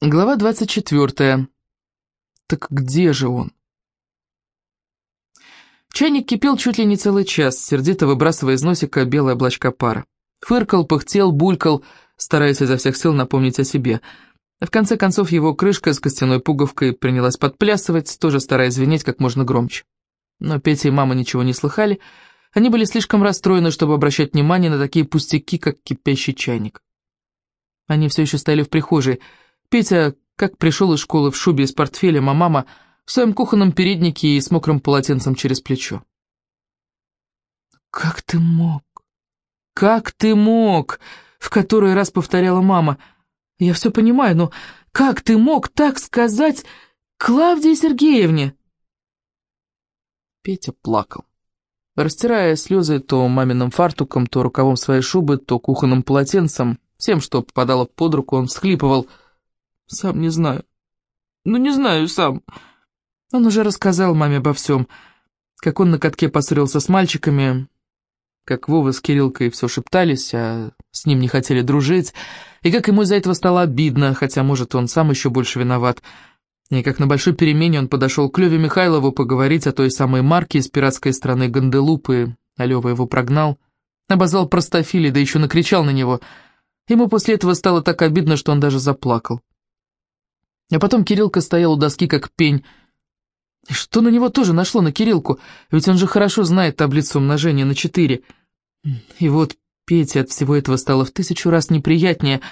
Глава 24. Так где же он? Чайник кипел чуть ли не целый час, сердито выбрасывая из носика белое облачко пара. Фыркал, пыхтел, булькал, стараясь изо всех сил напомнить о себе. В конце концов его крышка с костяной пуговкой принялась подплясывать, тоже стараясь звенеть как можно громче. Но Петя и мама ничего не слыхали, они были слишком расстроены, чтобы обращать внимание на такие пустяки, как кипящий чайник. Они все еще стояли в прихожей, Петя, как пришел из школы в шубе и с портфелем, а мама в своем кухонном переднике и с мокрым полотенцем через плечо. «Как ты мог? Как ты мог?» — в который раз повторяла мама. «Я все понимаю, но как ты мог так сказать Клавдии Сергеевне?» Петя плакал. Растирая слезы то маминым фартуком, то рукавом своей шубы, то кухонным полотенцем, всем, что попадало под руку, он всхлипывал — сам не знаю. Ну, не знаю сам. Он уже рассказал маме обо всем. Как он на катке поссорился с мальчиками, как Вова с Кириллкой все шептались, а с ним не хотели дружить, и как ему из-за этого стало обидно, хотя, может, он сам еще больше виноват. И как на большой перемене он подошел к Леве Михайлову поговорить о той самой марке из пиратской страны Ганделупы, а Лева его прогнал, обозвал простофилей, да еще накричал на него. Ему после этого стало так обидно, что он даже заплакал. А потом Кириллка стоял у доски как пень. Что на него тоже нашло, на Кириллку? Ведь он же хорошо знает таблицу умножения на четыре. И вот Пете от всего этого стало в тысячу раз неприятнее,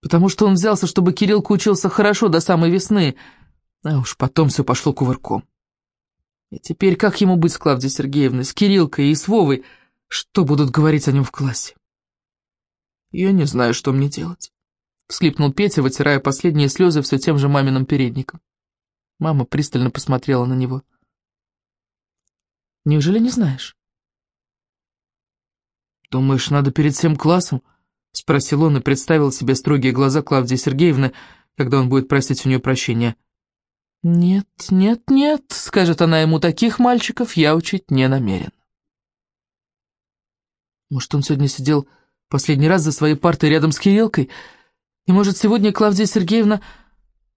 потому что он взялся, чтобы Кириллка учился хорошо до самой весны, а уж потом все пошло кувырком. И теперь как ему быть с Клавдией Сергеевной, с Кириллкой и с Вовой? Что будут говорить о нем в классе? Я не знаю, что мне делать. Всхлипнул Петя, вытирая последние слезы все тем же маминым передником. Мама пристально посмотрела на него. «Неужели не знаешь?» «Думаешь, надо перед всем классом?» — спросил он и представил себе строгие глаза Клавдии Сергеевны, когда он будет просить у нее прощения. «Нет, нет, нет», — скажет она ему, — «таких мальчиков я учить не намерен». Может, он сегодня сидел последний раз за своей партой рядом с Кириллкой, — и, может, сегодня Клавдия Сергеевна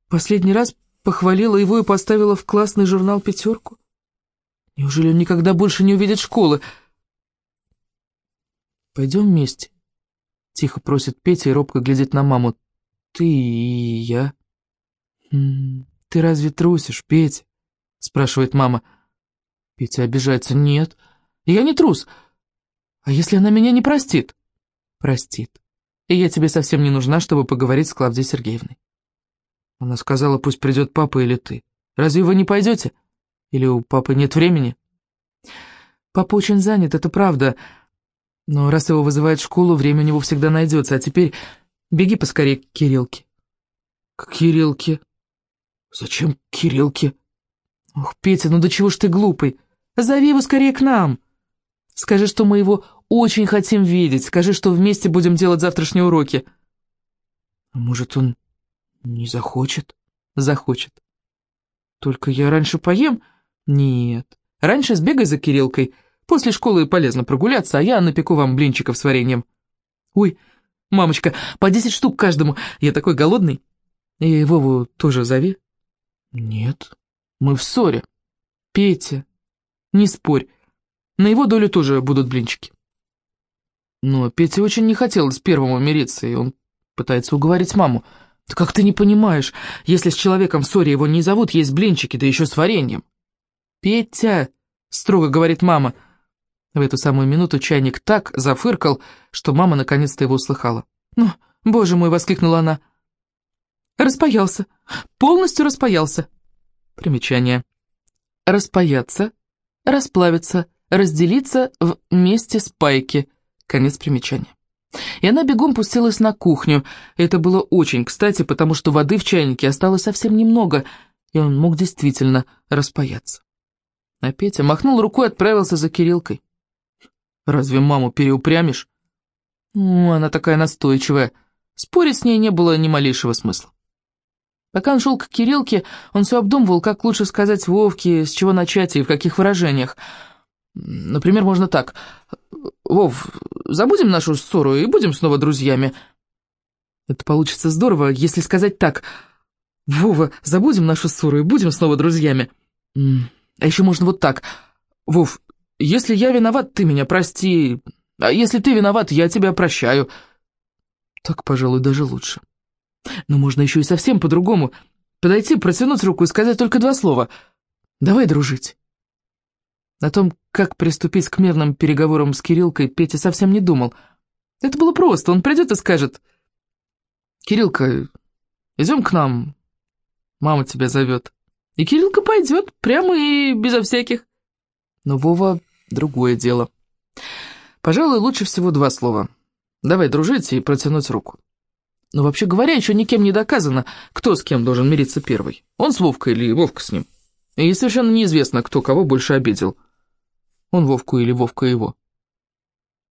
последний раз похвалила его и поставила в классный журнал пятерку? Неужели он никогда больше не увидит школы? «Пойдем вместе», — тихо просит Петя и робко глядит на маму. «Ты и я». «Ты разве трусишь, Петя?» — спрашивает мама. Петя обижается. «Нет, я не трус. А если она меня не простит?» «Простит и я тебе совсем не нужна, чтобы поговорить с Клавдией Сергеевной». Она сказала, пусть придет папа или ты. Разве вы не пойдете? Или у папы нет времени? Папа очень занят, это правда. Но раз его вызывает в школу, время у него всегда найдется. А теперь беги поскорее к Кириллке. К Кириллке? Зачем к Кириллке? Ох, Петя, ну до чего ж ты глупый? Зови его скорее к нам. Скажи, что мы его очень хотим видеть. Скажи, что вместе будем делать завтрашние уроки». «Может, он не захочет?» «Захочет». «Только я раньше поем?» «Нет. Раньше сбегай за Кириллкой. После школы полезно прогуляться, а я напеку вам блинчиков с вареньем». «Ой, мамочка, по десять штук каждому. Я такой голодный». «И Вову тоже зови». «Нет, мы в ссоре. Петя, не спорь, на его долю тоже будут блинчики». Но Пете очень не хотелось первому мириться, и он пытается уговорить маму. «Да как ты не понимаешь, если с человеком в ссоре его не зовут, есть блинчики, да еще с вареньем?» «Петя!» — строго говорит мама. В эту самую минуту чайник так зафыркал, что мама наконец-то его услыхала. «Ну, боже мой!» — воскликнула она. «Распаялся. Полностью распаялся». Примечание. «Распаяться, расплавиться, разделиться вместе с пайки». Конец примечания. И она бегом пустилась на кухню. Это было очень кстати, потому что воды в чайнике осталось совсем немного, и он мог действительно распаяться. А Петя махнул рукой и отправился за Кириллкой. «Разве маму переупрямишь?» ну, «Она такая настойчивая. Спорить с ней не было ни малейшего смысла». Пока он шел к Кириллке, он все обдумывал, как лучше сказать Вовке, с чего начать и в каких выражениях. Например, можно так. «Вов, забудем нашу ссору и будем снова друзьями». Это получится здорово, если сказать так. Вова, забудем нашу ссору и будем снова друзьями. А еще можно вот так. Вов, если я виноват, ты меня прости. А если ты виноват, я тебя прощаю. Так, пожалуй, даже лучше. Но можно еще и совсем по-другому. Подойти, протянуть руку и сказать только два слова. Давай дружить. О том, как приступить к мирным переговорам с Кириллкой, Петя совсем не думал. Это было просто. Он придет и скажет... «Кириллка, идем к нам. Мама тебя зовет». И Кириллка пойдет, прямо и безо всяких. Но Вова — другое дело. Пожалуй, лучше всего два слова. Давай дружить и протянуть руку. Но вообще говоря, еще никем не доказано, кто с кем должен мириться первый. Он с Вовкой или Вовка с ним. И совершенно неизвестно, кто кого больше обидел. Он Вовку или Вовка его.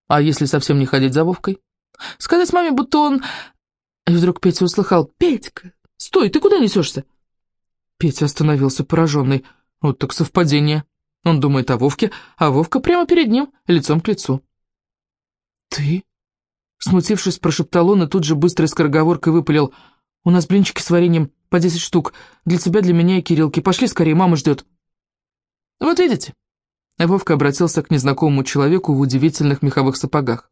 А если совсем не ходить за Вовкой? Сказать маме, будто он... И вдруг Петя услыхал. «Петька, стой, ты куда несешься?» Петя остановился пораженный. Вот так совпадение. Он думает о Вовке, а Вовка прямо перед ним, лицом к лицу. «Ты?» Смутившись, прошептал он и тут же быстрой скороговоркой выпалил. «У нас блинчики с вареньем по десять штук. Для тебя, для меня и Кириллки. Пошли скорее, мама ждет». «Вот видите?» Вовка обратился к незнакомому человеку в удивительных меховых сапогах.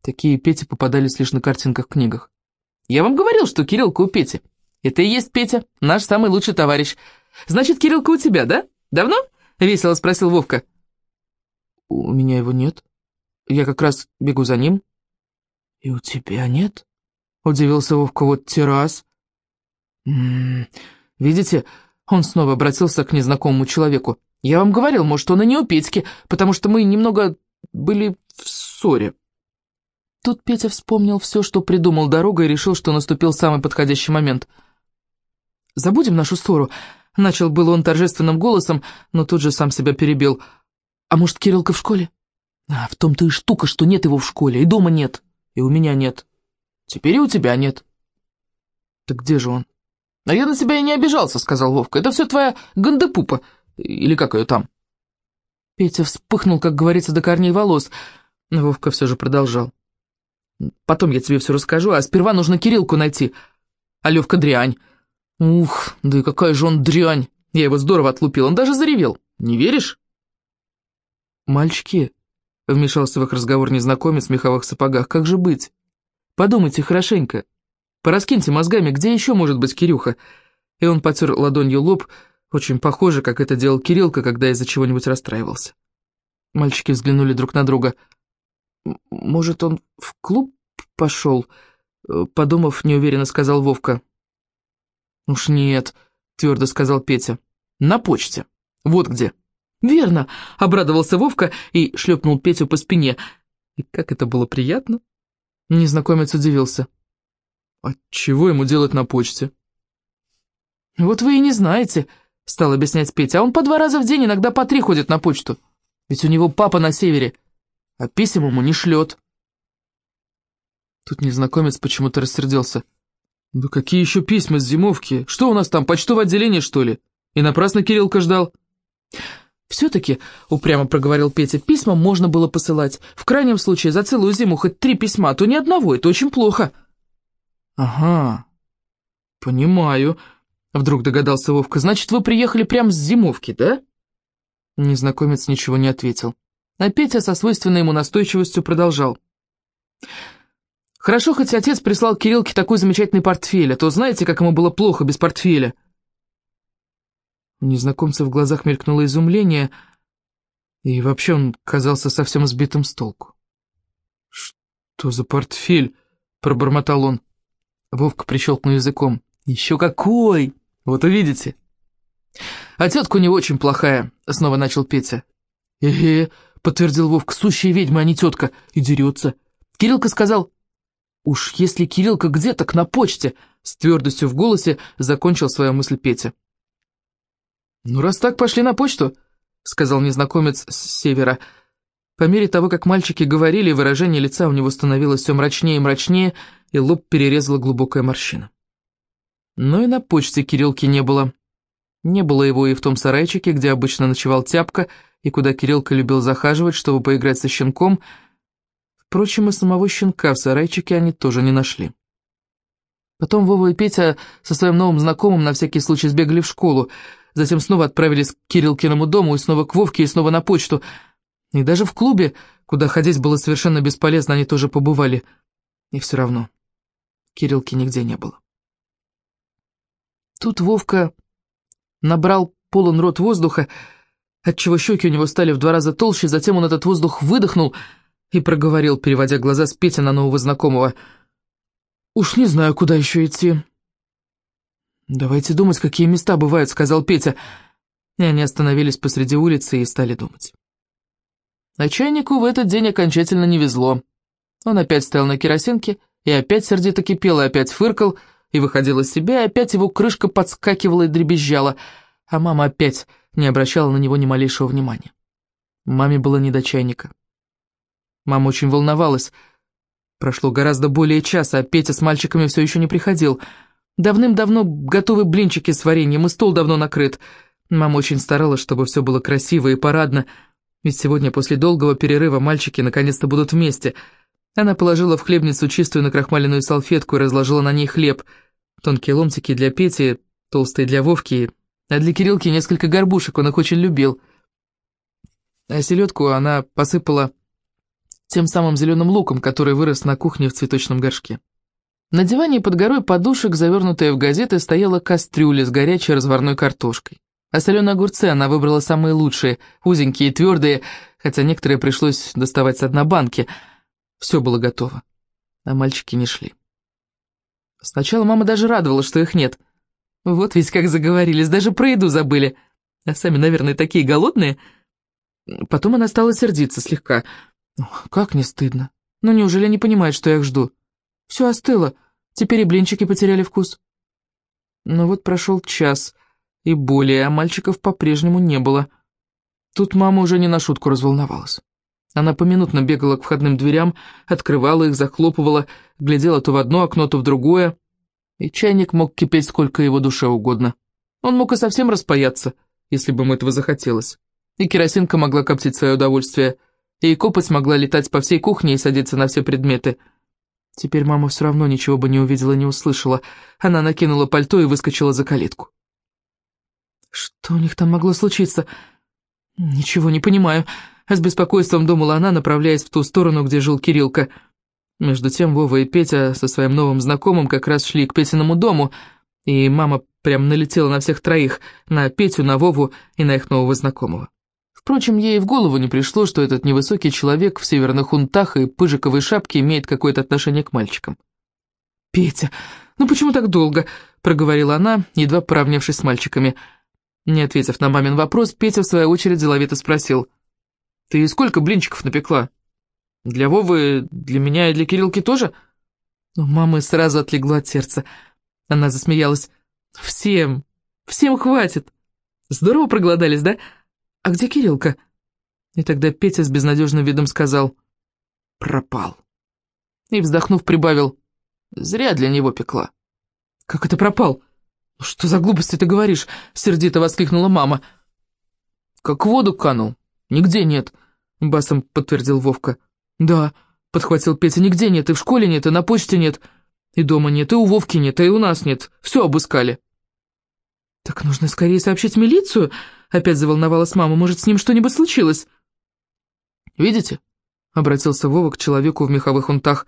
Такие Пети попадались лишь на картинках в книгах. «Я вам говорил, что Кириллка у Пети. Это и есть Петя, наш самый лучший товарищ. Значит, Кириллка у тебя, да? Давно?» — весело спросил Вовка. «У меня его нет. Я как раз бегу за ним». «И у тебя нет?» — удивился Вовка. «Вот террас». «М -м, «Видите?» — он снова обратился к незнакомому человеку. «Я вам говорил, может, он и не у Петьки, потому что мы немного были в ссоре». Тут Петя вспомнил все, что придумал дорога, и решил, что наступил самый подходящий момент — забудем нашу ссору?» Начал был он торжественным голосом, но тут же сам себя перебил. «А может, Кириллка в школе?» «А, в том-то и штука, что нет его в школе, и дома нет, и у меня нет. Теперь и у тебя нет». «Так где же он?» «А я на тебя и не обижался», — сказал Вовка. «Это все твоя гандепупа, или как ее там?» Петя вспыхнул, как говорится, до корней волос. Но Вовка все же продолжал. «Потом я тебе все расскажу, а сперва нужно Кириллку найти. А Левка дрянь. Ух, да и какая же он дрянь! Я его здорово отлупил, он даже заревел. Не веришь? Мальчики, вмешался в их разговор незнакомец в меховых сапогах, как же быть? Подумайте хорошенько. Пораскиньте мозгами, где еще может быть Кирюха? И он потер ладонью лоб, очень похоже, как это делал Кириллка, когда из-за чего-нибудь расстраивался. Мальчики взглянули друг на друга. «Может, он в клуб пошел?» Подумав, неуверенно сказал Вовка. «Уж нет», — твердо сказал Петя. «На почте. Вот где». «Верно», — обрадовался Вовка и шлепнул Петю по спине. И как это было приятно. Незнакомец удивился. «А чего ему делать на почте?» «Вот вы и не знаете», — стал объяснять Петя. «А он по два раза в день, иногда по три ходит на почту. Ведь у него папа на севере, а писем ему не шлет». Тут незнакомец почему-то рассердился. «Да какие еще письма с зимовки? Что у нас там, почтовое отделение, что ли? И напрасно Кириллка ждал». «Все-таки», — упрямо проговорил Петя, — «письма можно было посылать. В крайнем случае, за целую зиму хоть три письма, а то ни одного, это очень плохо». «Ага, понимаю», — вдруг догадался Вовка. «Значит, вы приехали прямо с зимовки, да?» Незнакомец ничего не ответил. А Петя со свойственной ему настойчивостью продолжал. Хорошо, хоть отец прислал Кириллке такой замечательный портфель, а то знаете, как ему было плохо без портфеля. У незнакомца в глазах мелькнуло изумление, и вообще он казался совсем сбитым с толку. «Что за портфель?» — пробормотал он. Вовка прищелкнул языком. «Еще какой! Вот увидите!» «А тетка у него очень плохая», — снова начал Петя. «Э-э», — подтвердил Вовка, — «сущая ведьма, а не тетка, и дерется». Кириллка сказал, «Уж если Кириллка где, так на почте!» С твердостью в голосе закончил свою мысль Петя. «Ну, раз так, пошли на почту», — сказал незнакомец с севера. По мере того, как мальчики говорили, выражение лица у него становилось все мрачнее и мрачнее, и лоб перерезала глубокая морщина. Но и на почте Кириллки не было. Не было его и в том сарайчике, где обычно ночевал Тяпка, и куда Кириллка любил захаживать, чтобы поиграть со щенком — Впрочем, и самого щенка в сарайчике они тоже не нашли. Потом Вова и Петя со своим новым знакомым на всякий случай сбегали в школу, затем снова отправились к Кириллкиному дому и снова к Вовке и снова на почту. И даже в клубе, куда ходить было совершенно бесполезно, они тоже побывали. И все равно Кириллки нигде не было. Тут Вовка набрал полон рот воздуха, отчего щеки у него стали в два раза толще, затем он этот воздух выдохнул и проговорил, переводя глаза с Пети на нового знакомого — «Уж не знаю, куда еще идти». «Давайте думать, какие места бывают», — сказал Петя. И они остановились посреди улицы и стали думать. Чайнику в этот день окончательно не везло. Он опять стоял на керосинке, и опять сердито кипел, и опять фыркал, и выходил из себя, и опять его крышка подскакивала и дребезжала, а мама опять не обращала на него ни малейшего внимания. Маме было не до чайника. Мама очень волновалась, Прошло гораздо более часа, а Петя с мальчиками все еще не приходил. Давным-давно готовы блинчики с вареньем, и стол давно накрыт. Мама очень старалась, чтобы все было красиво и парадно, ведь сегодня после долгого перерыва мальчики наконец-то будут вместе. Она положила в хлебницу чистую накрахмаленную салфетку и разложила на ней хлеб. Тонкие ломтики для Пети, толстые для Вовки, а для Кириллки несколько горбушек, он их очень любил. А селедку она посыпала тем самым зеленым луком, который вырос на кухне в цветочном горшке. На диване под горой подушек, завернутая в газеты, стояла кастрюля с горячей разварной картошкой. А соленые огурцы она выбрала самые лучшие, узенькие и твердые, хотя некоторые пришлось доставать с одной банки. Все было готово, а мальчики не шли. Сначала мама даже радовалась, что их нет. Вот ведь как заговорились, даже про еду забыли. А сами, наверное, такие голодные. Потом она стала сердиться слегка — как не стыдно. Ну неужели не понимает, что я их жду? Все остыло, теперь и блинчики потеряли вкус. Но вот прошел час и более, а мальчиков по-прежнему не было. Тут мама уже не на шутку разволновалась. Она поминутно бегала к входным дверям, открывала их, захлопывала, глядела то в одно окно, то в другое. И чайник мог кипеть сколько его душе угодно. Он мог и совсем распаяться, если бы ему этого захотелось. И керосинка могла коптить свое удовольствие – и копоть могла летать по всей кухне и садиться на все предметы. Теперь мама все равно ничего бы не увидела, не услышала. Она накинула пальто и выскочила за калитку. Что у них там могло случиться? Ничего не понимаю. С беспокойством думала она, направляясь в ту сторону, где жил Кириллка. Между тем Вова и Петя со своим новым знакомым как раз шли к Петиному дому, и мама прям налетела на всех троих, на Петю, на Вову и на их нового знакомого. Впрочем, ей в голову не пришло, что этот невысокий человек в северных унтах и пыжиковой шапке имеет какое-то отношение к мальчикам. «Петя, ну почему так долго?» — проговорила она, едва поравнявшись с мальчиками. Не ответив на мамин вопрос, Петя в свою очередь деловито спросил. «Ты сколько блинчиков напекла? Для Вовы, для меня и для Кириллки тоже?» У мамы сразу отлегло от сердца. Она засмеялась. «Всем, всем хватит. Здорово проголодались, да?» «А где Кириллка?» И тогда Петя с безнадежным видом сказал «Пропал». И, вздохнув, прибавил «Зря для него пекла». «Как это пропал?» «Ну «Что за глупости ты говоришь?» — сердито воскликнула мама. «Как в воду канул. Нигде нет», — басом подтвердил Вовка. «Да», — подхватил Петя, — «нигде нет, и в школе нет, и на почте нет, и дома нет, и у Вовки нет, и у нас нет. Все обыскали». «Так нужно скорее сообщить милицию», — опять заволновалась мама. «Может, с ним что-нибудь случилось?» «Видите?» — обратился Вова к человеку в меховых унтах.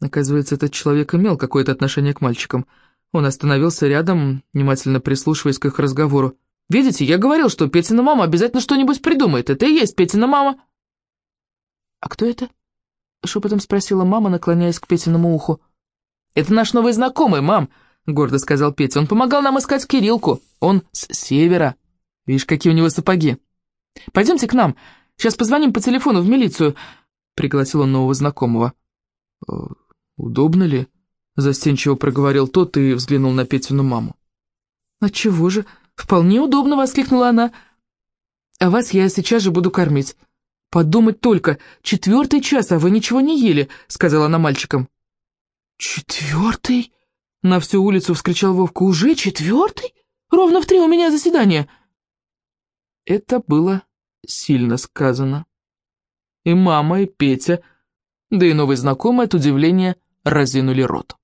Оказывается, этот человек имел какое-то отношение к мальчикам. Он остановился рядом, внимательно прислушиваясь к их разговору. «Видите, я говорил, что Петина мама обязательно что-нибудь придумает. Это и есть Петина мама». «А кто это?» — шепотом спросила мама, наклоняясь к Петиному уху. «Это наш новый знакомый, мам», — гордо сказал Петя. «Он помогал нам искать Кириллку. Он с севера. Видишь, какие у него сапоги. Пойдемте к нам. Сейчас позвоним по телефону в милицию», — пригласил он нового знакомого. «Э, «Удобно ли?» — застенчиво проговорил тот и взглянул на Петину маму. «Отчего же? Вполне удобно!» — воскликнула она. «А вас я сейчас же буду кормить. Подумать только, четвертый час, а вы ничего не ели», — сказала она мальчикам. «Четвертый?» На всю улицу вскричал Вовка. «Уже четвертый? Ровно в три у меня заседание!» Это было сильно сказано. И мама, и Петя, да и новый знакомый от удивления разинули рот.